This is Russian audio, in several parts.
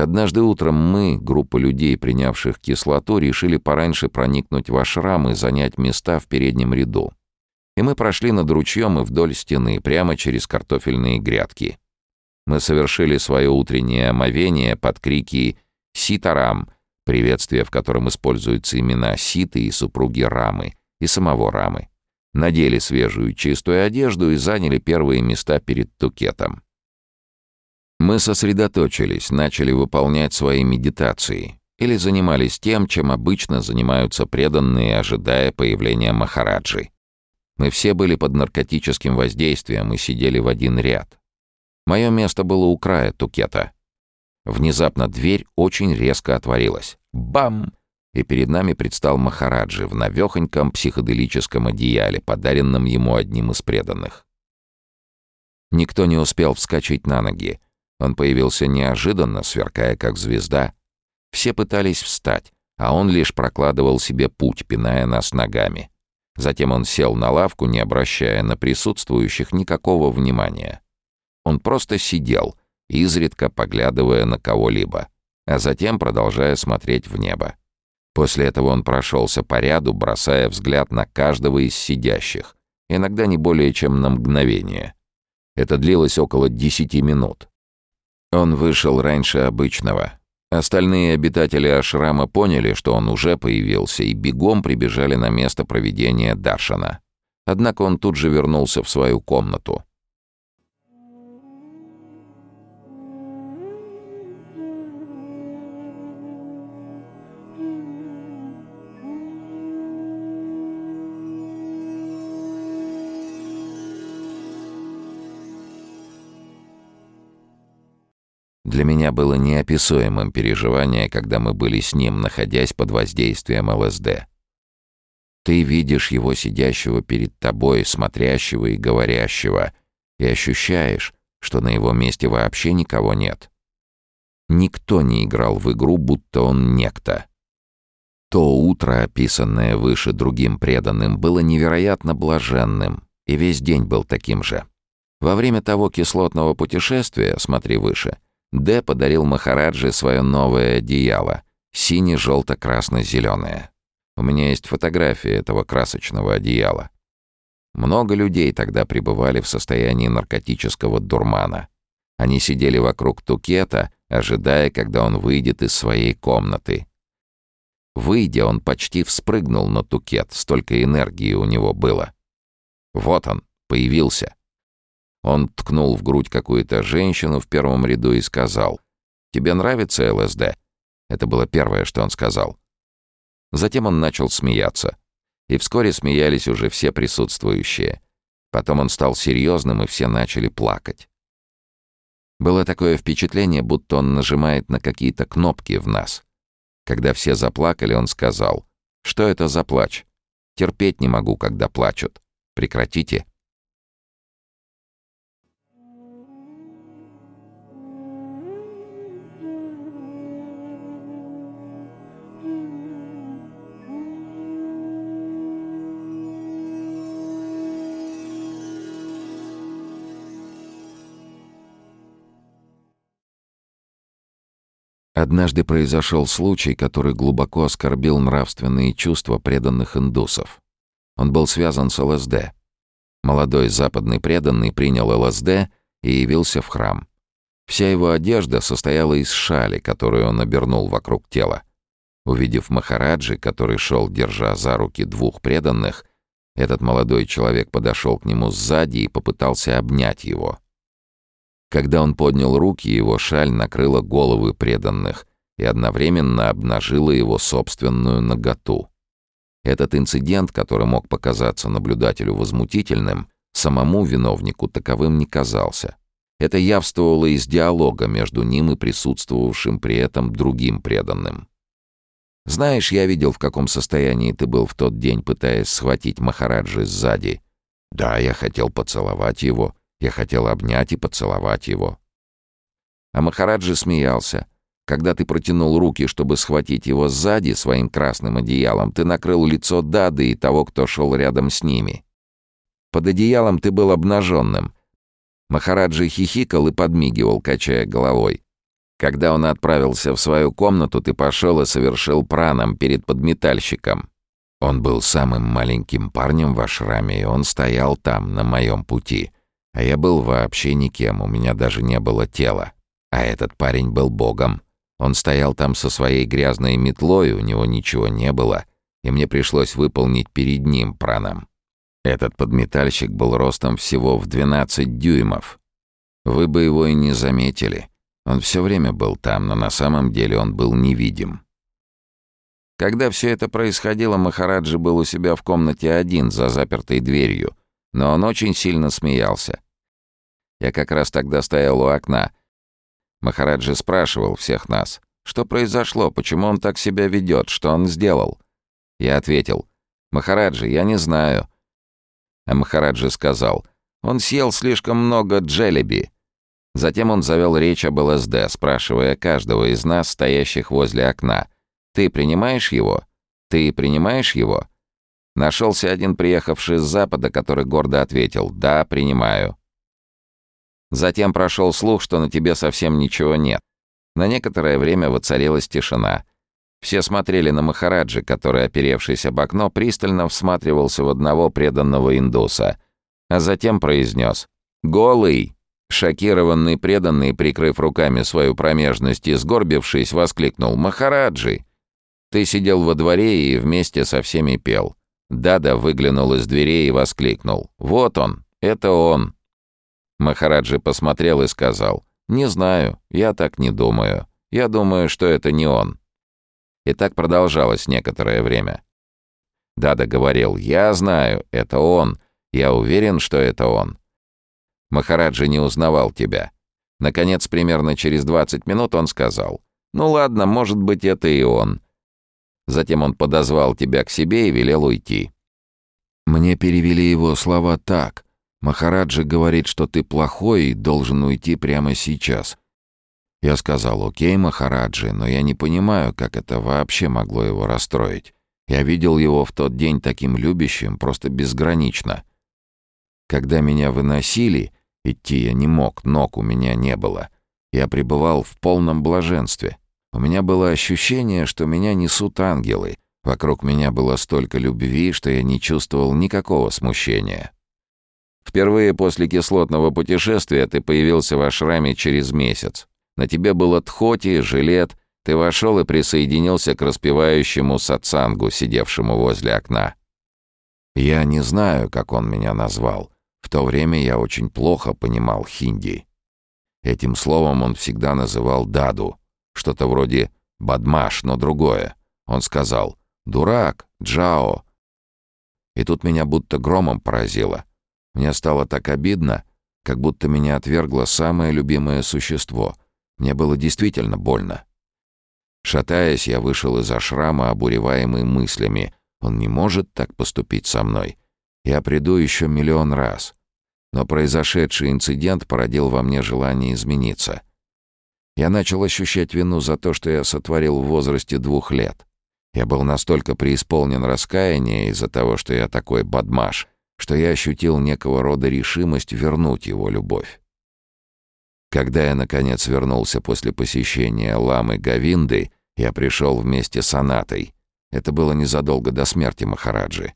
Однажды утром мы, группа людей, принявших кислоту, решили пораньше проникнуть в ашрам и занять места в переднем ряду. И мы прошли над ручьем и вдоль стены, прямо через картофельные грядки. Мы совершили свое утреннее омовение под крики «Ситарам», приветствие в котором используются имена Ситы и супруги Рамы, и самого Рамы. Надели свежую чистую одежду и заняли первые места перед Тукетом. Мы сосредоточились, начали выполнять свои медитации или занимались тем, чем обычно занимаются преданные, ожидая появления Махараджи. Мы все были под наркотическим воздействием и сидели в один ряд. Мое место было у края Тукета. Внезапно дверь очень резко отворилась. Бам! И перед нами предстал Махараджи в навехоньком психоделическом одеяле, подаренном ему одним из преданных. Никто не успел вскочить на ноги. Он появился неожиданно, сверкая как звезда. Все пытались встать, а он лишь прокладывал себе путь, пиная нас ногами. Затем он сел на лавку, не обращая на присутствующих никакого внимания. Он просто сидел, изредка поглядывая на кого-либо, а затем продолжая смотреть в небо. После этого он прошелся по ряду, бросая взгляд на каждого из сидящих, иногда не более чем на мгновение. Это длилось около десяти минут. Он вышел раньше обычного. Остальные обитатели ашрама поняли, что он уже появился, и бегом прибежали на место проведения Даршана. Однако он тут же вернулся в свою комнату. Для меня было неописуемым переживание, когда мы были с ним, находясь под воздействием ЛСД. Ты видишь его сидящего перед тобой, смотрящего и говорящего, и ощущаешь, что на его месте вообще никого нет. Никто не играл в игру, будто он некто. То утро, описанное выше другим преданным, было невероятно блаженным, и весь день был таким же. Во время того кислотного путешествия, смотри выше — Д подарил Махараджи свое новое одеяло, сине-желто-красно-зеленое. У меня есть фотография этого красочного одеяла. Много людей тогда пребывали в состоянии наркотического дурмана. Они сидели вокруг Тукета, ожидая, когда он выйдет из своей комнаты. Выйдя, он почти вспрыгнул на Тукет, столько энергии у него было. Вот он, появился. Он ткнул в грудь какую-то женщину в первом ряду и сказал, «Тебе нравится ЛСД?» Это было первое, что он сказал. Затем он начал смеяться. И вскоре смеялись уже все присутствующие. Потом он стал серьезным, и все начали плакать. Было такое впечатление, будто он нажимает на какие-то кнопки в нас. Когда все заплакали, он сказал, «Что это за плач? Терпеть не могу, когда плачут. Прекратите». Однажды произошел случай, который глубоко оскорбил нравственные чувства преданных индусов. Он был связан с ЛСД. Молодой западный преданный принял ЛСД и явился в храм. Вся его одежда состояла из шали, которую он обернул вокруг тела. Увидев Махараджи, который шел, держа за руки двух преданных, этот молодой человек подошел к нему сзади и попытался обнять его. Когда он поднял руки, его шаль накрыла головы преданных и одновременно обнажила его собственную наготу. Этот инцидент, который мог показаться наблюдателю возмутительным, самому виновнику таковым не казался. Это явствовало из диалога между ним и присутствовавшим при этом другим преданным. «Знаешь, я видел, в каком состоянии ты был в тот день, пытаясь схватить Махараджи сзади. Да, я хотел поцеловать его, я хотел обнять и поцеловать его. А Махараджи смеялся. Когда ты протянул руки, чтобы схватить его сзади своим красным одеялом, ты накрыл лицо Дады и того, кто шел рядом с ними. Под одеялом ты был обнаженным. Махараджи хихикал и подмигивал, качая головой. Когда он отправился в свою комнату, ты пошел и совершил праном перед подметальщиком. Он был самым маленьким парнем в ашраме, и он стоял там, на моем пути. А я был вообще никем, у меня даже не было тела. А этот парень был богом. Он стоял там со своей грязной метлой, у него ничего не было, и мне пришлось выполнить перед ним пранам. Этот подметальщик был ростом всего в 12 дюймов. Вы бы его и не заметили. Он все время был там, но на самом деле он был невидим. Когда все это происходило, Махараджи был у себя в комнате один, за запертой дверью, но он очень сильно смеялся. Я как раз тогда стоял у окна. Махараджи спрашивал всех нас, что произошло, почему он так себя ведет, что он сделал. Я ответил, «Махараджи, я не знаю». А Махараджи сказал, «Он съел слишком много джелеби». Затем он завел речь об ЛСД, спрашивая каждого из нас, стоящих возле окна — ты принимаешь его? Ты принимаешь его?» Нашелся один приехавший с запада, который гордо ответил «Да, принимаю». Затем прошел слух, что на тебе совсем ничего нет. На некоторое время воцарилась тишина. Все смотрели на Махараджи, который, оперевшись об окно, пристально всматривался в одного преданного индуса, а затем произнес «Голый!» Шокированный преданный, прикрыв руками свою промежность и сгорбившись, воскликнул «Махараджи!» Ты сидел во дворе и вместе со всеми пел. Дада выглянул из дверей и воскликнул. «Вот он! Это он!» Махараджи посмотрел и сказал. «Не знаю, я так не думаю. Я думаю, что это не он». И так продолжалось некоторое время. Дада говорил, «Я знаю, это он. Я уверен, что это он». Махараджи не узнавал тебя. Наконец, примерно через 20 минут он сказал, «Ну ладно, может быть, это и он. Затем он подозвал тебя к себе и велел уйти. Мне перевели его слова так. Махараджи говорит, что ты плохой и должен уйти прямо сейчас. Я сказал, окей, Махараджи, но я не понимаю, как это вообще могло его расстроить. Я видел его в тот день таким любящим, просто безгранично. Когда меня выносили, идти я не мог, ног у меня не было. Я пребывал в полном блаженстве. У меня было ощущение, что меня несут ангелы. Вокруг меня было столько любви, что я не чувствовал никакого смущения. Впервые после кислотного путешествия ты появился в ашраме через месяц. На тебе было тхоти, жилет, ты вошел и присоединился к распевающему сатсангу, сидевшему возле окна. Я не знаю, как он меня назвал. В то время я очень плохо понимал хинди. Этим словом он всегда называл даду, что-то вроде «бадмаш», но другое. Он сказал «дурак», «джао». И тут меня будто громом поразило. Мне стало так обидно, как будто меня отвергло самое любимое существо. Мне было действительно больно. Шатаясь, я вышел из ашрама, обуреваемый мыслями. Он не может так поступить со мной. Я приду еще миллион раз. Но произошедший инцидент породил во мне желание измениться — я начал ощущать вину за то, что я сотворил в возрасте двух лет. Я был настолько преисполнен раскаяния из-за того, что я такой бадмаш, что я ощутил некого рода решимость вернуть его любовь. Когда я, наконец, вернулся после посещения ламы Гавинды, я пришел вместе с Анатой. Это было незадолго до смерти Махараджи.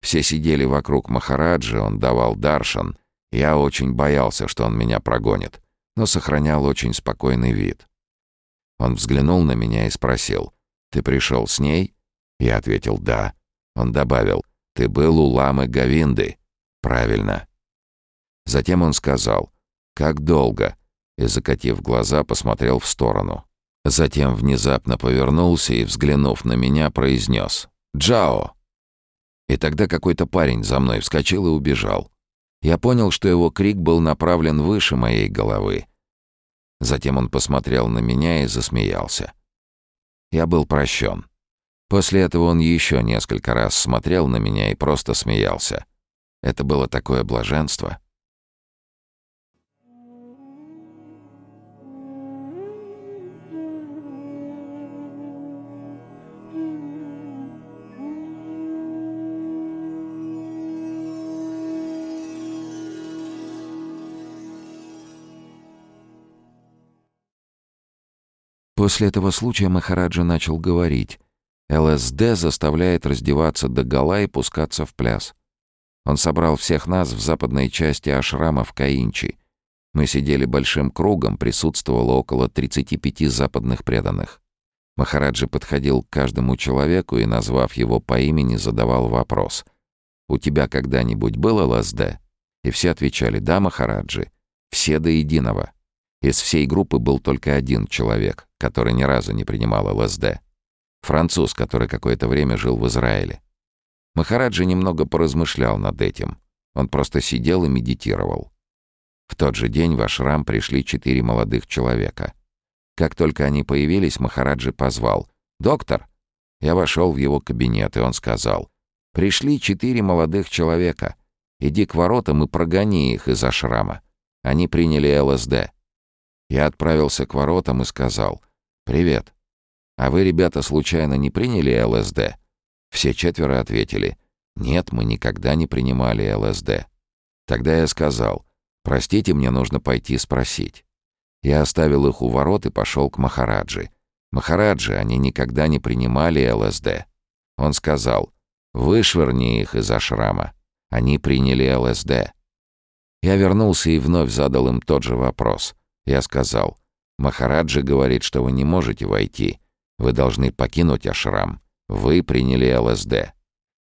Все сидели вокруг Махараджи, он давал даршан. Я очень боялся, что он меня прогонит но сохранял очень спокойный вид. Он взглянул на меня и спросил, «Ты пришел с ней?» Я ответил, «Да». Он добавил, «Ты был у ламы Гавинды». «Правильно». Затем он сказал, «Как долго?» и, закатив глаза, посмотрел в сторону. Затем внезапно повернулся и, взглянув на меня, произнес «Джао!». И тогда какой-то парень за мной вскочил и убежал. Я понял, что его крик был направлен выше моей головы. Затем он посмотрел на меня и засмеялся. Я был прощен. После этого он еще несколько раз смотрел на меня и просто смеялся. Это было такое блаженство. После этого случая Махараджа начал говорить. ЛСД заставляет раздеваться до гола и пускаться в пляс. Он собрал всех нас в западной части ашрама в Каинчи. Мы сидели большим кругом, присутствовало около 35 западных преданных. Махараджи подходил к каждому человеку и, назвав его по имени, задавал вопрос. «У тебя когда-нибудь было ЛСД?» И все отвечали «Да, Махараджи». Все до единого. Из всей группы был только один человек, который ни разу не принимал ЛСД. Француз, который какое-то время жил в Израиле. Махараджи немного поразмышлял над этим. Он просто сидел и медитировал. В тот же день в ашрам пришли четыре молодых человека. Как только они появились, Махараджи позвал «Доктор!». Я вошел в его кабинет, и он сказал «Пришли четыре молодых человека. Иди к воротам и прогони их из ашрама. Они приняли ЛСД». Я отправился к воротам и сказал «Привет. А вы, ребята, случайно не приняли ЛСД?» Все четверо ответили «Нет, мы никогда не принимали ЛСД». Тогда я сказал «Простите, мне нужно пойти спросить». Я оставил их у ворот и пошел к Махараджи. Махараджи, они никогда не принимали ЛСД. Он сказал «Вышвырни их из ашрама». Они приняли ЛСД. Я вернулся и вновь задал им тот же вопрос. Я сказал «Махараджи говорит, что вы не можете войти. Вы должны покинуть ашрам». Вы приняли ЛСД.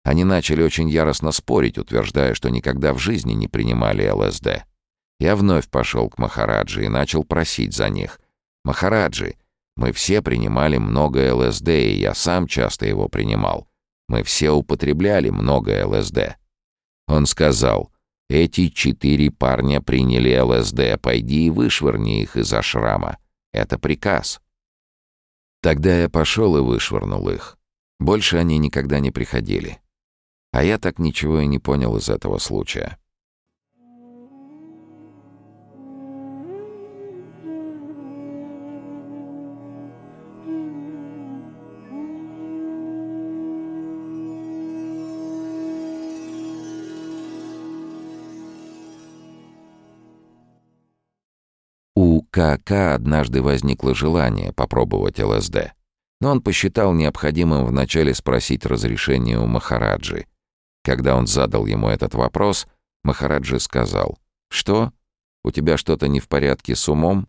Они начали очень яростно спорить, утверждая, что никогда в жизни не принимали ЛСД. Я вновь пошел к Махараджи и начал просить за них. «Махараджи, мы все принимали много ЛСД, и я сам часто его принимал. Мы все употребляли много ЛСД». Он сказал, «Эти четыре парня приняли ЛСД, пойди и вышвырни их из ашрама. Это приказ». Тогда я пошел и вышвырнул их. Больше они никогда не приходили. А я так ничего и не понял из этого случая. КК однажды возникло желание попробовать ЛСД но он посчитал необходимым вначале спросить разрешение у Махараджи. Когда он задал ему этот вопрос, Махараджи сказал, «Что? У тебя что-то не в порядке с умом?